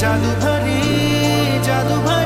জাদু ভরে জাদু ভরে